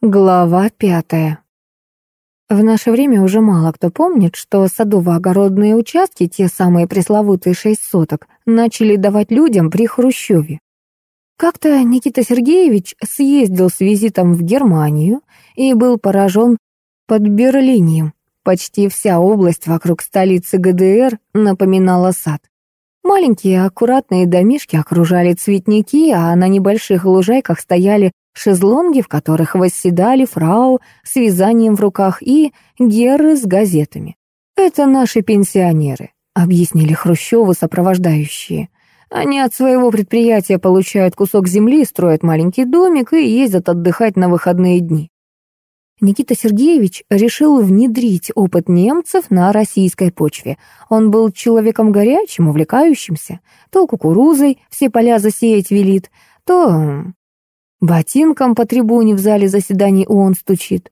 Глава пятая. В наше время уже мало кто помнит, что садово-огородные участки, те самые пресловутые шесть соток, начали давать людям при Хрущеве. Как-то Никита Сергеевич съездил с визитом в Германию и был поражен под Берлинием. Почти вся область вокруг столицы ГДР напоминала сад. Маленькие аккуратные домишки окружали цветники, а на небольших лужайках стояли шезлонги, в которых восседали фрау с вязанием в руках и герры с газетами. «Это наши пенсионеры», — объяснили Хрущеву сопровождающие. «Они от своего предприятия получают кусок земли, строят маленький домик и ездят отдыхать на выходные дни». Никита Сергеевич решил внедрить опыт немцев на российской почве. Он был человеком горячим, увлекающимся. То кукурузой все поля засеять велит, то Ботинком по трибуне в зале заседаний ООН стучит.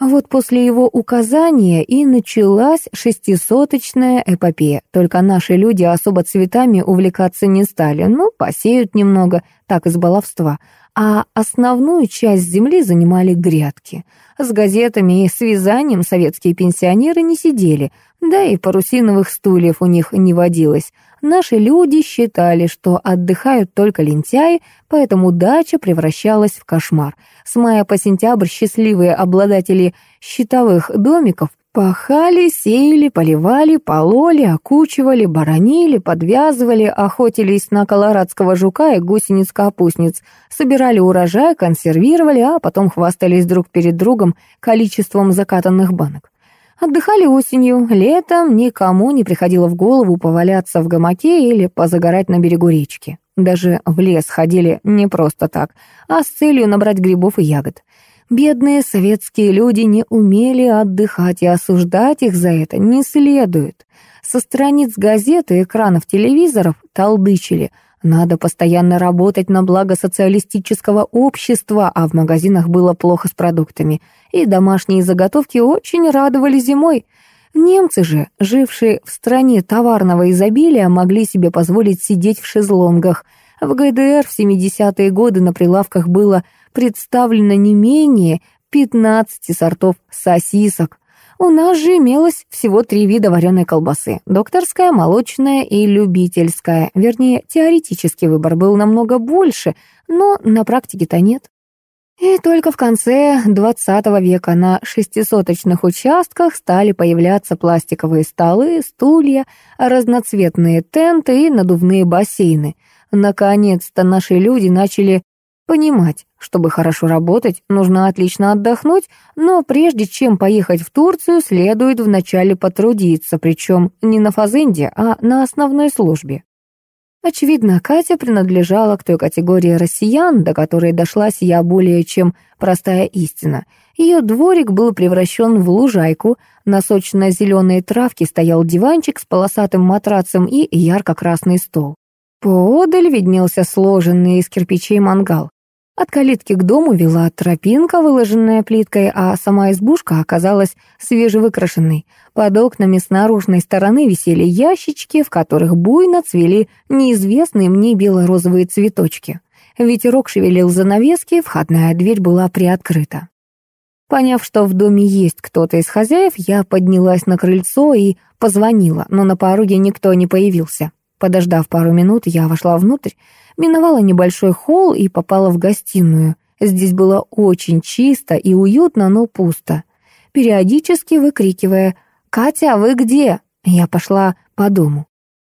А вот после его указания и началась шестисоточная эпопея. Только наши люди особо цветами увлекаться не стали. Ну, посеют немного, так из баловства. А основную часть земли занимали грядки. С газетами и с вязанием советские пенсионеры не сидели, да и парусиновых стульев у них не водилось. Наши люди считали, что отдыхают только лентяи, поэтому дача превращалась в кошмар. С мая по сентябрь счастливые обладатели щитовых домиков пахали, сеяли, поливали, пололи, окучивали, боронили, подвязывали, охотились на колорадского жука и гусениц-капустниц, собирали урожай, консервировали, а потом хвастались друг перед другом количеством закатанных банок. Отдыхали осенью, летом никому не приходило в голову поваляться в гамаке или позагорать на берегу речки. Даже в лес ходили не просто так, а с целью набрать грибов и ягод. Бедные советские люди не умели отдыхать, и осуждать их за это не следует. Со страниц газет и экранов телевизоров толдычили – надо постоянно работать на благо социалистического общества, а в магазинах было плохо с продуктами. И домашние заготовки очень радовали зимой. Немцы же, жившие в стране товарного изобилия, могли себе позволить сидеть в шезлонгах. В ГДР в 70-е годы на прилавках было представлено не менее 15 сортов сосисок, у нас же имелось всего три вида вареной колбасы. Докторская, молочная и любительская. Вернее, теоретический выбор был намного больше, но на практике-то нет. И только в конце XX века на шестисоточных участках стали появляться пластиковые столы, стулья, разноцветные тенты и надувные бассейны. Наконец-то наши люди начали понимать, чтобы хорошо работать, нужно отлично отдохнуть, но прежде чем поехать в Турцию, следует вначале потрудиться, причем не на фазенде, а на основной службе. Очевидно, Катя принадлежала к той категории россиян, до которой дошла сия более чем простая истина. Ее дворик был превращен в лужайку, на сочно-зеленой травке стоял диванчик с полосатым матрацем и ярко-красный стол. Поодаль виднелся сложенный из кирпичей мангал. От калитки к дому вела тропинка, выложенная плиткой, а сама избушка оказалась свежевыкрашенной. Под окнами с наружной стороны висели ящички, в которых буйно цвели неизвестные мне бело-розовые цветочки. Ветерок шевелил занавески, входная дверь была приоткрыта. Поняв, что в доме есть кто-то из хозяев, я поднялась на крыльцо и позвонила, но на пороге никто не появился. Подождав пару минут, я вошла внутрь, миновала небольшой холл и попала в гостиную. Здесь было очень чисто и уютно, но пусто. Периодически выкрикивая «Катя, вы где?» Я пошла по дому.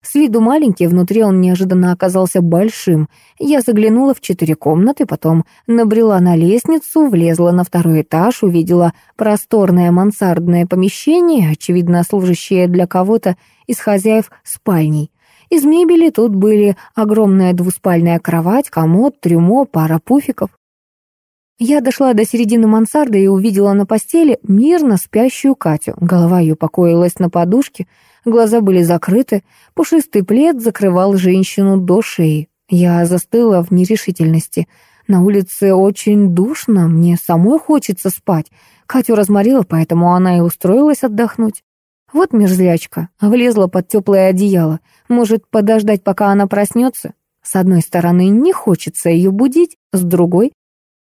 С виду маленький, внутри он неожиданно оказался большим. Я заглянула в четыре комнаты, потом набрела на лестницу, влезла на второй этаж, увидела просторное мансардное помещение, очевидно, служащее для кого-то из хозяев спальней. Из мебели тут были огромная двуспальная кровать, комод, трюмо, пара пуфиков. Я дошла до середины мансарды и увидела на постели мирно спящую Катю. Голова ее покоилась на подушке, глаза были закрыты, пушистый плед закрывал женщину до шеи. Я застыла в нерешительности. На улице очень душно, мне самой хочется спать. Катю разморила, поэтому она и устроилась отдохнуть. Вот мерзлячка, влезла под теплое одеяло. Может, подождать, пока она проснется? С одной стороны, не хочется ее будить, с другой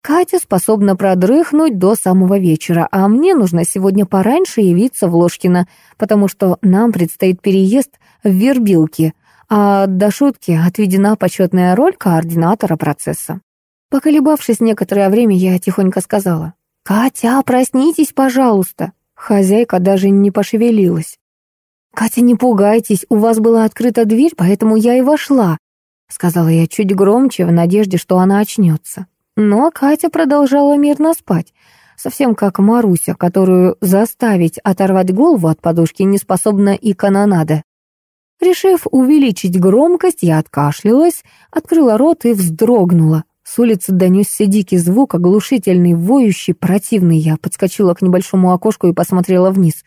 Катя способна продрыхнуть до самого вечера, а мне нужно сегодня пораньше явиться в Ложкино, потому что нам предстоит переезд в Вербилки, а до шутки отведена почетная роль координатора процесса. Поколебавшись некоторое время, я тихонько сказала, «Катя, проснитесь, пожалуйста». Хозяйка даже не пошевелилась. «Катя, не пугайтесь, у вас была открыта дверь, поэтому я и вошла», сказала я чуть громче, в надежде, что она очнется. Но Катя продолжала мирно спать, совсем как Маруся, которую заставить оторвать голову от подушки не способна и канонада. Решив увеличить громкость, я откашлялась, открыла рот и вздрогнула. С улицы донесся дикий звук, оглушительный, воющий, противный. Я подскочила к небольшому окошку и посмотрела вниз.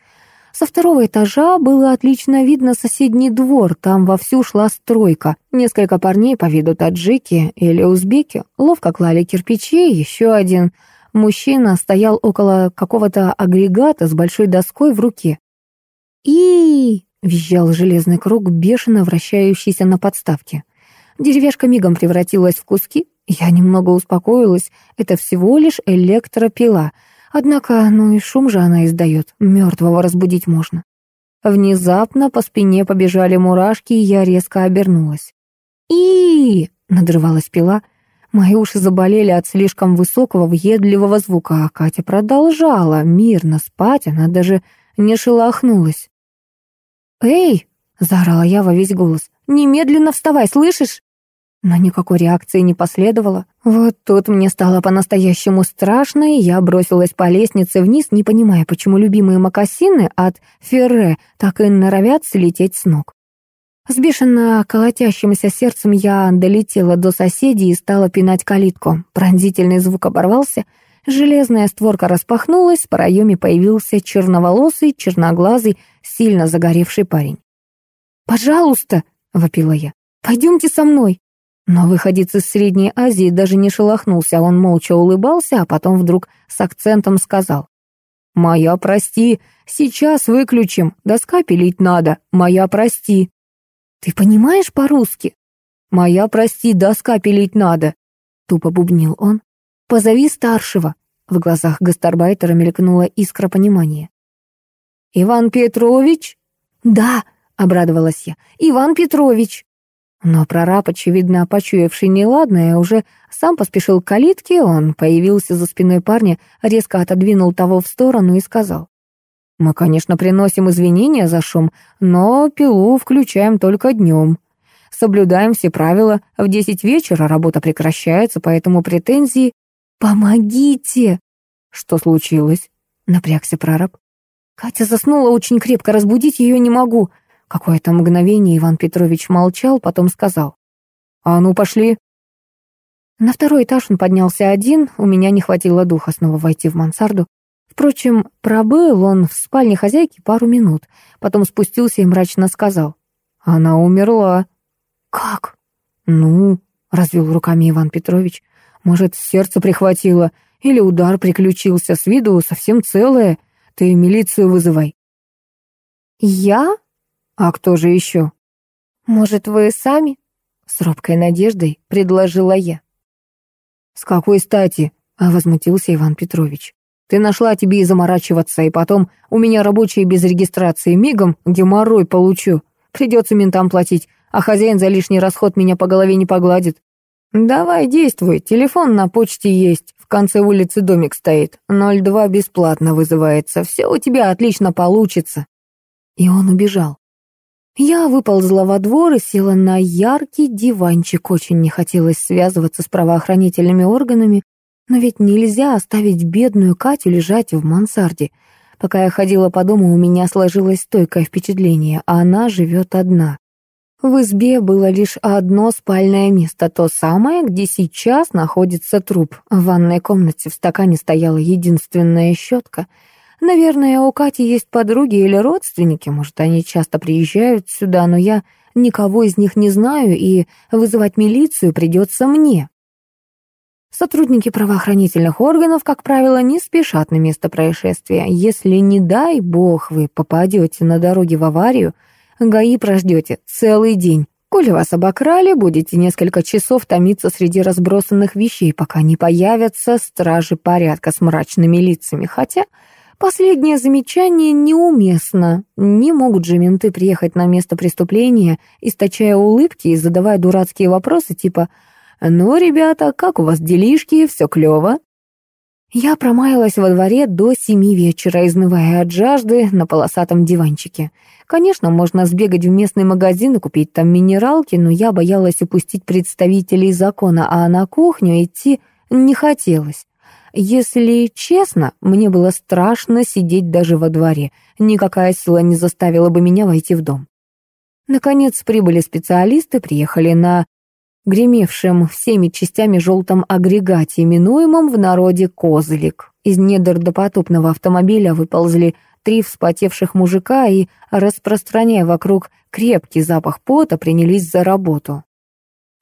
Со второго этажа было отлично видно соседний двор, там вовсю шла стройка. Несколько парней по виду таджики или узбеки ловко клали кирпичи, еще один мужчина стоял около какого-то агрегата с большой доской в руке. и визжал железный круг, бешено вращающийся на подставке. Деревяшка мигом превратилась в куски. Я немного успокоилась. Это всего лишь электропила — Однако, ну и шум же она издает, мертвого разбудить можно. Внезапно по спине побежали мурашки, и я резко обернулась. и надрывалась пила. Мои уши заболели от слишком высокого, въедливого звука, а Катя продолжала мирно спать, она даже не шелохнулась. «Эй!» — заорала я во весь голос. «Немедленно вставай, слышишь?» Но никакой реакции не последовало. Вот тут мне стало по-настоящему страшно, и я бросилась по лестнице вниз, не понимая, почему любимые мокасины от Ферре так и норовят слететь с ног. С колотящимся сердцем я долетела до соседей и стала пинать калитку. Пронзительный звук оборвался, железная створка распахнулась, в проеме появился черноволосый, черноглазый, сильно загоревший парень. «Пожалуйста!» — вопила я. «Пойдемте со мной!» Но выходец из Средней Азии даже не шелохнулся, он молча улыбался, а потом вдруг с акцентом сказал. «Моя, прости, сейчас выключим, доска пилить надо, моя, прости». «Ты понимаешь по-русски?» «Моя, прости, доска пилить надо», — тупо бубнил он. «Позови старшего». В глазах гастарбайтера мелькнула искра понимания. «Иван Петрович?» «Да», — обрадовалась я, — «Иван Петрович». Но прораб, очевидно, почуявший неладное, уже сам поспешил к калитке, он появился за спиной парня, резко отодвинул того в сторону и сказал. «Мы, конечно, приносим извинения за шум, но пилу включаем только днем. Соблюдаем все правила, в десять вечера работа прекращается, поэтому претензии... Помогите!» «Что случилось?» — напрягся прораб. «Катя заснула очень крепко, разбудить ее не могу. Какое-то мгновение Иван Петрович молчал, потом сказал. «А ну, пошли!» На второй этаж он поднялся один, у меня не хватило духа снова войти в мансарду. Впрочем, пробыл он в спальне хозяйки пару минут, потом спустился и мрачно сказал. «Она умерла». «Как?» «Ну», — развел руками Иван Петрович, «может, сердце прихватило, или удар приключился, с виду совсем целое. Ты милицию вызывай». «Я?» «А кто же еще?» «Может, вы сами?» С робкой надеждой предложила я. «С какой стати?» — возмутился Иван Петрович. «Ты нашла тебе и заморачиваться, и потом у меня рабочие без регистрации, мигом геморрой получу. Придется ментам платить, а хозяин за лишний расход меня по голове не погладит. Давай, действуй, телефон на почте есть, в конце улицы домик стоит, 02 бесплатно вызывается, все у тебя отлично получится». И он убежал. Я выползла во двор и села на яркий диванчик. Очень не хотелось связываться с правоохранительными органами, но ведь нельзя оставить бедную Катю лежать в мансарде. Пока я ходила по дому, у меня сложилось стойкое впечатление, а она живет одна. В избе было лишь одно спальное место, то самое, где сейчас находится труп. В ванной комнате в стакане стояла единственная щетка — Наверное, у Кати есть подруги или родственники, может, они часто приезжают сюда, но я никого из них не знаю, и вызывать милицию придется мне. Сотрудники правоохранительных органов, как правило, не спешат на место происшествия. Если, не дай бог, вы попадете на дороге в аварию, ГАИ прождете целый день. Коли вас обокрали, будете несколько часов томиться среди разбросанных вещей, пока не появятся стражи порядка с мрачными лицами. Хотя последнее замечание неуместно. Не могут же менты приехать на место преступления, источая улыбки и задавая дурацкие вопросы типа «Ну, ребята, как у вас делишки? Все клево?» Я промаялась во дворе до семи вечера, изнывая от жажды на полосатом диванчике. Конечно, можно сбегать в местный магазин и купить там минералки, но я боялась упустить представителей закона, а на кухню идти не хотелось. Если честно, мне было страшно сидеть даже во дворе. Никакая сила не заставила бы меня войти в дом. Наконец прибыли специалисты, приехали на гремевшем всеми частями желтом агрегате, именуемом в народе «козлик». Из недр допотопного автомобиля выползли три вспотевших мужика и, распространяя вокруг крепкий запах пота, принялись за работу.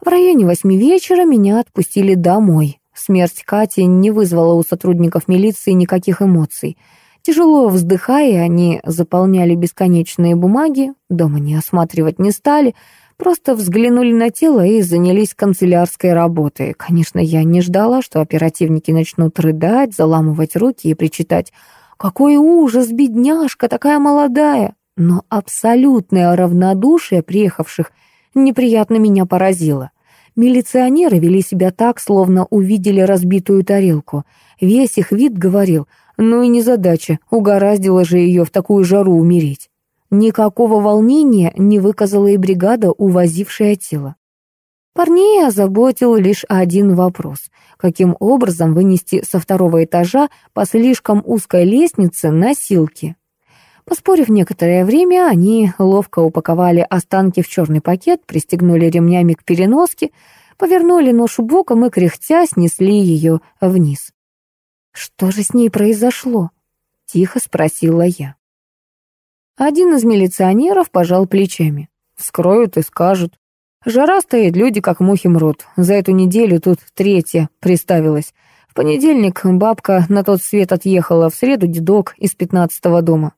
В районе восьми вечера меня отпустили домой. Смерть Кати не вызвала у сотрудников милиции никаких эмоций. Тяжело вздыхая, они заполняли бесконечные бумаги, дома не осматривать не стали — Просто взглянули на тело и занялись канцелярской работой. Конечно, я не ждала, что оперативники начнут рыдать, заламывать руки и причитать «Какой ужас, бедняжка, такая молодая!» Но абсолютное равнодушие приехавших неприятно меня поразило. Милиционеры вели себя так, словно увидели разбитую тарелку. Весь их вид говорил, ну и незадача, угораздило же ее в такую жару умереть. Никакого волнения не выказала и бригада, увозившая тело. Парней озаботил лишь один вопрос. Каким образом вынести со второго этажа по слишком узкой лестнице носилки? Поспорив некоторое время, они ловко упаковали останки в черный пакет, пристегнули ремнями к переноске, повернули ношу боком и, кряхтя, снесли ее вниз. «Что же с ней произошло?» — тихо спросила я. Один из милиционеров пожал плечами. Вскроют и скажут. Жара стоит, люди как мухи мрут. За эту неделю тут третья приставилась. В понедельник бабка на тот свет отъехала, в среду дедок из пятнадцатого дома.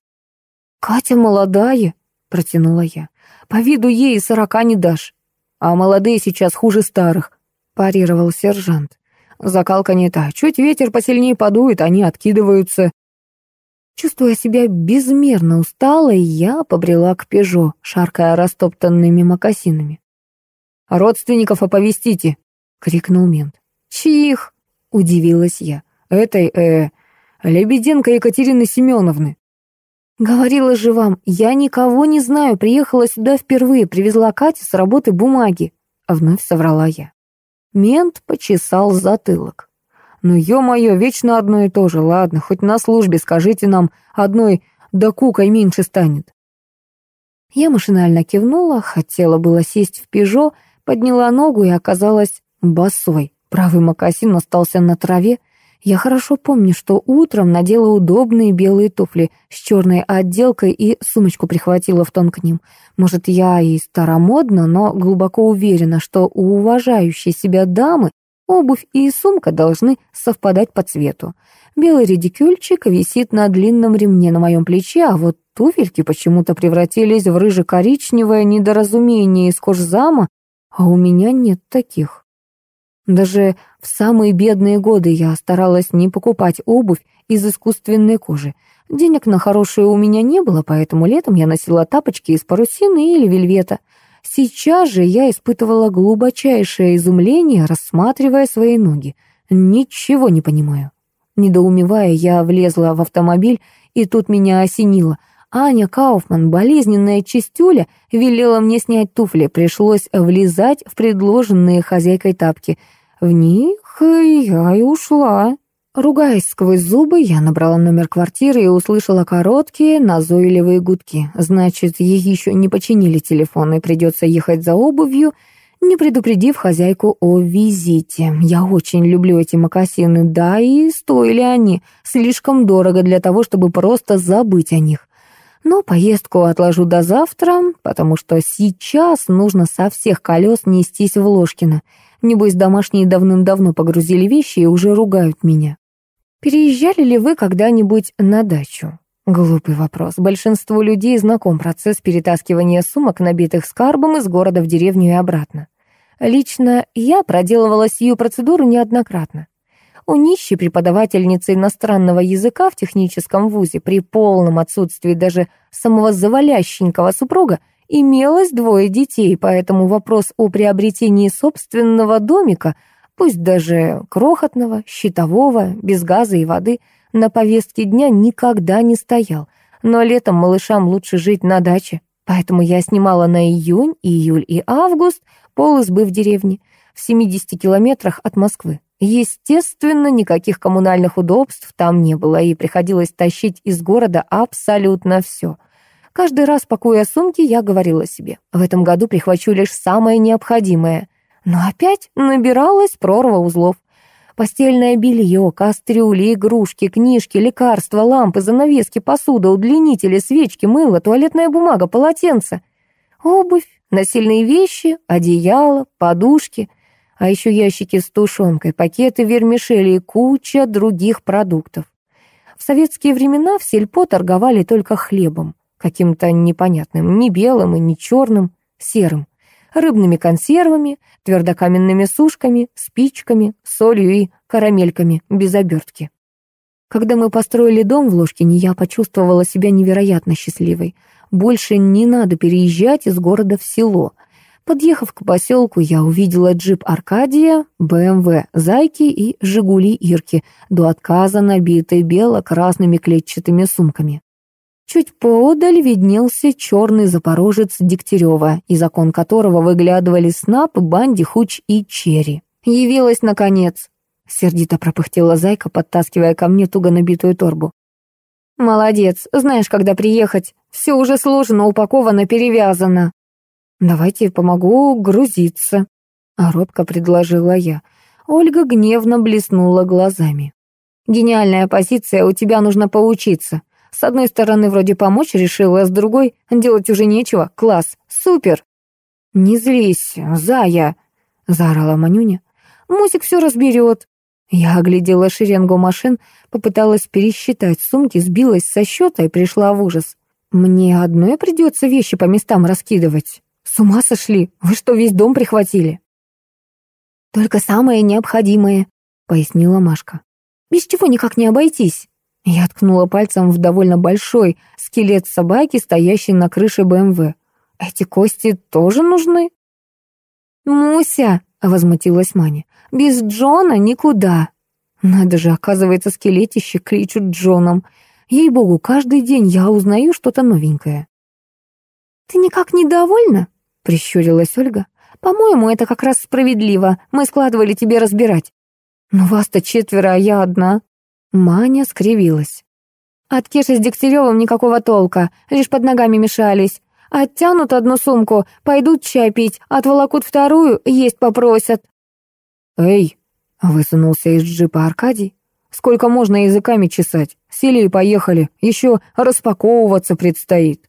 «Катя молодая», — протянула я. «По виду ей сорока не дашь. А молодые сейчас хуже старых», — парировал сержант. «Закалка не та. Чуть ветер посильнее подует, они откидываются. Чувствуя себя безмерно усталой, я побрела к Пежо, шаркая растоптанными мокасинами. «Родственников оповестите!» — крикнул мент. «Чьих?» — удивилась я. «Этой, э, Лебеденко Екатерины Семеновны». «Говорила же вам, я никого не знаю, приехала сюда впервые, привезла Кате с работы бумаги», — вновь соврала я. Мент почесал затылок. «Ну, ё-моё, вечно одно и то же. Ладно, хоть на службе скажите нам, одной да кукой меньше станет». Я машинально кивнула, хотела было сесть в «Пежо», подняла ногу и оказалась босой. Правый мокасин остался на траве. Я хорошо помню, что утром надела удобные белые туфли с черной отделкой и сумочку прихватила в тон к ним. Может, я и старомодна, но глубоко уверена, что у уважающей себя дамы Обувь и сумка должны совпадать по цвету. Белый редикюльчик висит на длинном ремне на моем плече, а вот туфельки почему-то превратились в рыже-коричневое недоразумение из кожзама, а у меня нет таких. Даже в самые бедные годы я старалась не покупать обувь из искусственной кожи. Денег на хорошую у меня не было, поэтому летом я носила тапочки из парусины или вельвета — Сейчас же я испытывала глубочайшее изумление, рассматривая свои ноги. Ничего не понимаю. Недоумевая, я влезла в автомобиль, и тут меня осенило. Аня Кауфман, болезненная чистюля, велела мне снять туфли. Пришлось влезать в предложенные хозяйкой тапки. В них я и ушла. Ругаясь сквозь зубы, я набрала номер квартиры и услышала короткие, назойливые гудки. Значит, ей еще не починили телефон, и придется ехать за обувью, не предупредив хозяйку о визите. Я очень люблю эти мокасины, да, и стоили они слишком дорого для того, чтобы просто забыть о них. Но поездку отложу до завтра, потому что сейчас нужно со всех колес нестись в Ложкино. Небось, домашние давным-давно погрузили вещи и уже ругают меня. Переезжали ли вы когда-нибудь на дачу? Глупый вопрос. Большинству людей знаком процесс перетаскивания сумок, набитых скарбом, из города в деревню и обратно. Лично я проделывала сию процедуру неоднократно. У нищей преподавательницы иностранного языка в техническом вузе при полном отсутствии даже самого завалященького супруга имелось двое детей, поэтому вопрос о приобретении собственного домика, пусть даже крохотного, щитового, без газа и воды, на повестке дня никогда не стоял. Но летом малышам лучше жить на даче, поэтому я снимала на июнь, июль и август пол в деревне, в 70 километрах от Москвы. Естественно, никаких коммунальных удобств там не было, и приходилось тащить из города абсолютно все. Каждый раз, пакуя сумки, я говорила себе, в этом году прихвачу лишь самое необходимое. Но опять набиралась прорва узлов. Постельное белье, кастрюли, игрушки, книжки, лекарства, лампы, занавески, посуда, удлинители, свечки, мыло, туалетная бумага, полотенце. Обувь, насильные вещи, одеяло, подушки — а еще ящики с тушенкой, пакеты вермишели и куча других продуктов. В советские времена в сельпо торговали только хлебом, каким-то непонятным, ни белым и ни черным, серым, рыбными консервами, твердокаменными сушками, спичками, солью и карамельками без обертки. Когда мы построили дом в Ложкине, я почувствовала себя невероятно счастливой. Больше не надо переезжать из города в село. Подъехав к поселку, я увидела джип Аркадия, БМВ Зайки и Жигули Ирки, до отказа набитые бело-красными клетчатыми сумками. Чуть поодаль виднелся черный запорожец Дегтярева, из окон которого выглядывали Снап, Банди, Хуч и Черри. «Явилась, наконец!» — сердито пропыхтела Зайка, подтаскивая ко мне туго набитую торбу. «Молодец, знаешь, когда приехать. Все уже сложено, упаковано, перевязано». «Давайте помогу грузиться», — робко предложила я. Ольга гневно блеснула глазами. «Гениальная позиция, у тебя нужно поучиться. С одной стороны, вроде помочь решила, а с другой — делать уже нечего. Класс, супер!» «Не злись, зая!» — заорала Манюня. «Мусик все разберет». Я оглядела шеренгу машин, попыталась пересчитать сумки, сбилась со счета и пришла в ужас. «Мне одной придется вещи по местам раскидывать». «С ума сошли? Вы что, весь дом прихватили?» «Только самое необходимое», — пояснила Машка. «Без чего никак не обойтись». Я ткнула пальцем в довольно большой скелет собаки, стоящий на крыше БМВ. «Эти кости тоже нужны?» «Муся», — возмутилась Маня, — «без Джона никуда». Надо же, оказывается, скелетище кличут Джоном. Ей-богу, каждый день я узнаю что-то новенькое. «Ты никак не довольна?» — прищурилась Ольга. «По-моему, это как раз справедливо. Мы складывали тебе разбирать». «Но вас-то четверо, а я одна». Маня скривилась. «От Кеши с Дегтяревым никакого толка, лишь под ногами мешались. Оттянут одну сумку, пойдут чай пить, отволокут вторую, есть попросят». «Эй!» — высунулся из джипа Аркадий. «Сколько можно языками чесать? Сели и поехали, еще распаковываться предстоит».